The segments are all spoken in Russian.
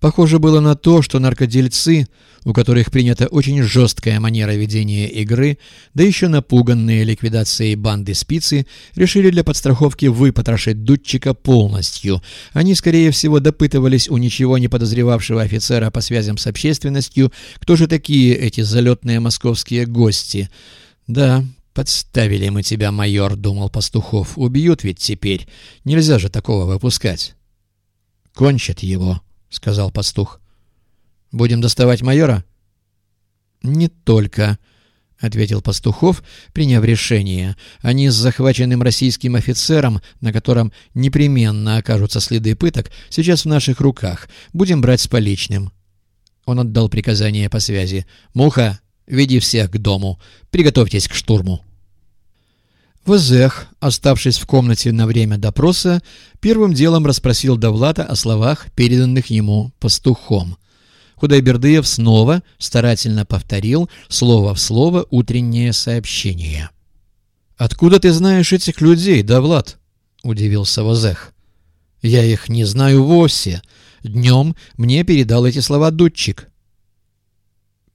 Похоже было на то, что наркодельцы, у которых принята очень жесткая манера ведения игры, да еще напуганные ликвидацией банды спицы, решили для подстраховки выпотрошить Дудчика полностью. Они, скорее всего, допытывались у ничего не подозревавшего офицера по связям с общественностью, кто же такие эти залетные московские гости. «Да, подставили мы тебя, майор», — думал Пастухов. «Убьют ведь теперь. Нельзя же такого выпускать». «Кончат его». — сказал пастух. «Будем доставать майора?» «Не только», — ответил Пастухов, приняв решение. «Они с захваченным российским офицером, на котором непременно окажутся следы пыток, сейчас в наших руках. Будем брать с поличным». Он отдал приказание по связи. «Муха, веди всех к дому. Приготовьтесь к штурму». Возех, оставшись в комнате на время допроса, первым делом расспросил Довлата о словах, переданных ему пастухом. Худайбердыев снова старательно повторил слово в слово утреннее сообщение. «Откуда ты знаешь этих людей, Довлат?» — удивился Возех. «Я их не знаю вовсе. Днем мне передал эти слова Дудчик.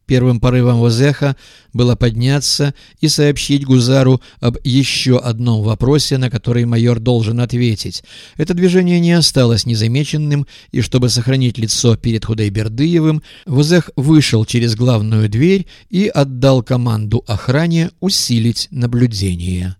Первым порывом Возеха было подняться и сообщить Гузару об еще одном вопросе, на который майор должен ответить. Это движение не осталось незамеченным, и чтобы сохранить лицо перед Худайбердыевым, Возех вышел через главную дверь и отдал команду охране усилить наблюдение.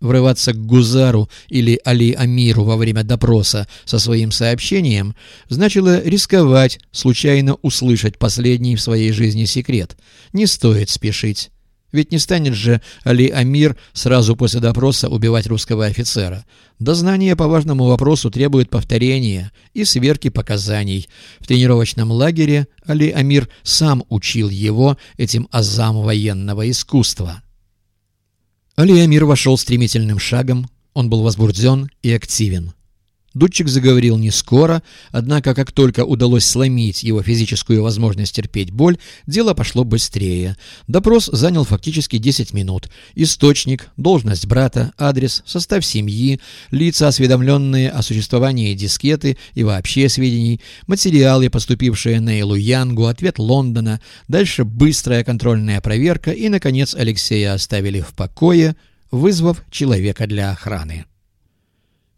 Врываться к Гузару или Али Амиру во время допроса со своим сообщением значило рисковать случайно услышать последний в своей жизни секрет. Не стоит спешить. Ведь не станет же Али Амир сразу после допроса убивать русского офицера. Дознание по важному вопросу требует повторения и сверки показаний. В тренировочном лагере Али Амир сам учил его этим азам военного искусства. Алиамир вошел стремительным шагом, он был возбужден и активен. Дудчик заговорил не скоро, однако как только удалось сломить его физическую возможность терпеть боль, дело пошло быстрее. Допрос занял фактически 10 минут. Источник, должность брата, адрес, состав семьи, лица, осведомленные о существовании дискеты и вообще сведений, материалы, поступившие на Элу Янгу, ответ Лондона, дальше быстрая контрольная проверка и, наконец, Алексея оставили в покое, вызвав человека для охраны.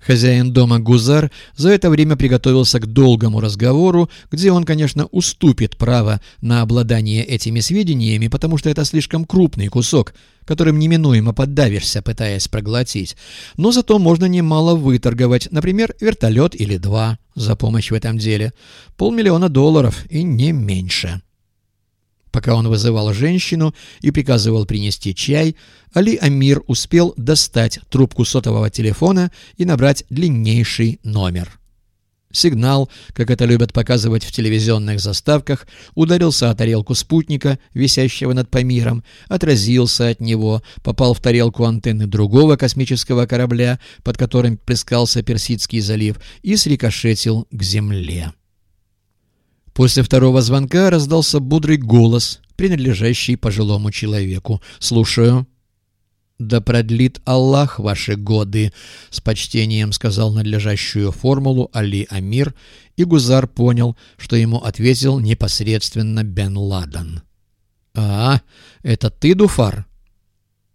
Хозяин дома Гузар за это время приготовился к долгому разговору, где он, конечно, уступит право на обладание этими сведениями, потому что это слишком крупный кусок, которым неминуемо поддавишься, пытаясь проглотить. Но зато можно немало выторговать, например, вертолет или два за помощь в этом деле. Полмиллиона долларов и не меньше. Пока он вызывал женщину и приказывал принести чай, Али Амир успел достать трубку сотового телефона и набрать длиннейший номер. Сигнал, как это любят показывать в телевизионных заставках, ударился о тарелку спутника, висящего над Памиром, отразился от него, попал в тарелку антенны другого космического корабля, под которым плескался Персидский залив, и срикошетил к земле. После второго звонка раздался бодрый голос, принадлежащий пожилому человеку. «Слушаю». «Да продлит Аллах ваши годы», — с почтением сказал надлежащую формулу Али Амир, и Гузар понял, что ему ответил непосредственно Бен Ладен. «А, это ты, Дуфар?»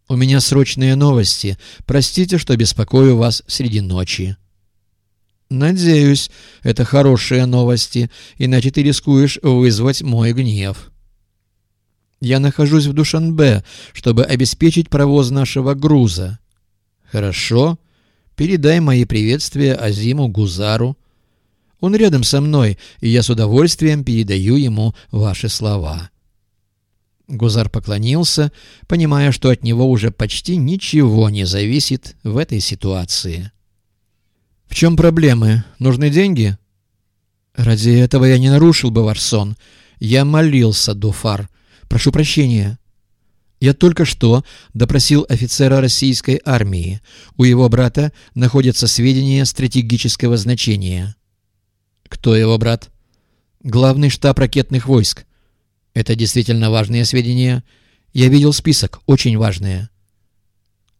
«У меня срочные новости. Простите, что беспокою вас среди ночи». «Надеюсь, это хорошие новости, иначе ты рискуешь вызвать мой гнев». «Я нахожусь в Душанбе, чтобы обеспечить провоз нашего груза». «Хорошо. Передай мои приветствия Азиму Гузару. Он рядом со мной, и я с удовольствием передаю ему ваши слова». Гузар поклонился, понимая, что от него уже почти ничего не зависит в этой ситуации. «В чем проблемы? Нужны деньги?» «Ради этого я не нарушил бы ваш сон. Я молился, Дуфар. Прошу прощения». Я только что допросил офицера российской армии. У его брата находятся сведения стратегического значения. Кто его брат? Главный штаб ракетных войск. Это действительно важные сведения. Я видел список, очень важные.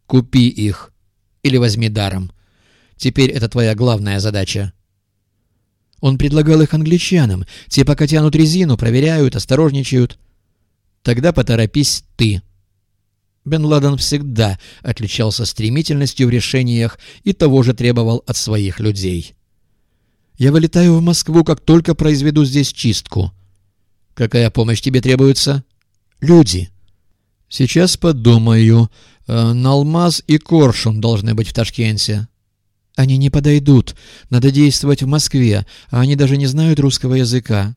Купи их или возьми даром. Теперь это твоя главная задача. Он предлагал их англичанам. Те пока тянут резину, проверяют, осторожничают. Тогда поторопись ты. Бен Ладен всегда отличался стремительностью в решениях и того же требовал от своих людей. «Я вылетаю в Москву, как только произведу здесь чистку». «Какая помощь тебе требуется?» «Люди». «Сейчас подумаю. Э, Налмаз и Коршун должны быть в Ташкенте». «Они не подойдут. Надо действовать в Москве, а они даже не знают русского языка».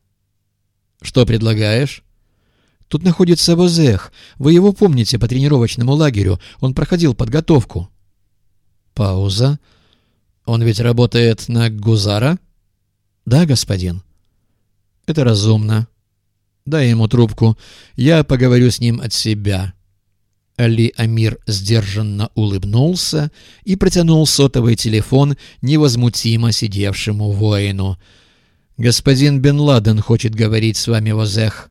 «Что предлагаешь?» Тут находится Возех. Вы его помните по тренировочному лагерю. Он проходил подготовку. Пауза. Он ведь работает на Гузара? Да, господин. Это разумно. Дай ему трубку. Я поговорю с ним от себя. Али Амир сдержанно улыбнулся и протянул сотовый телефон невозмутимо сидевшему воину. «Господин Бен Ладен хочет говорить с вами, Возех».